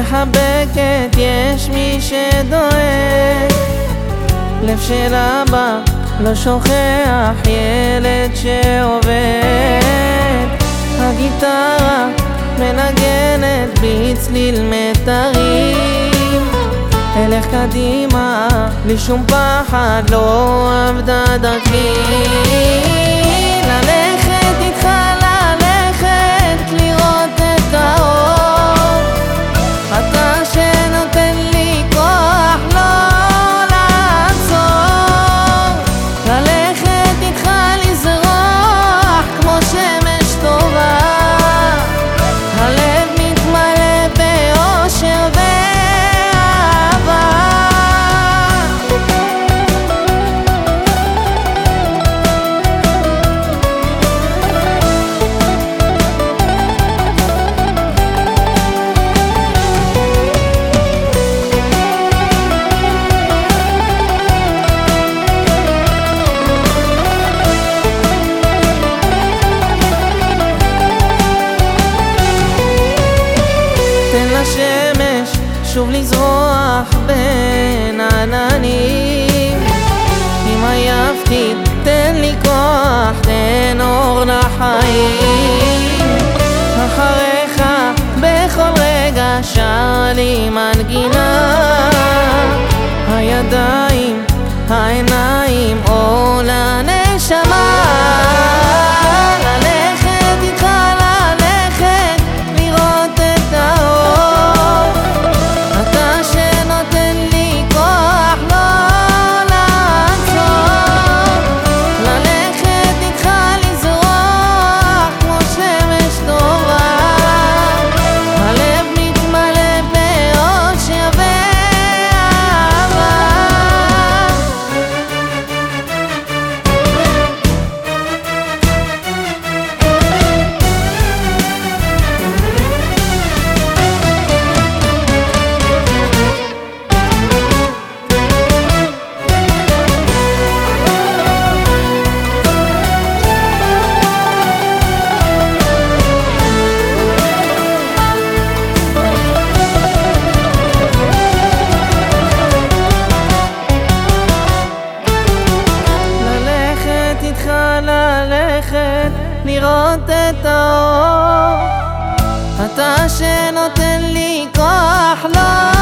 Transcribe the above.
מחבקת, יש מי שדואג. לב של אבא לא שוכח ילד שעובד. הגיטרה מנגנת בלי צליל מיתרים אלך קדימה, בלי שום פחד, לא אבדה דרכי השמש שוב לזרוח בין עננים אם עייפתי תן לי כוח, תן אור לחיים. אחריך בכל רגע שר לי מנגינה. הידיים, העיניים, לראות את האור. אתה שנותן לי כוח לא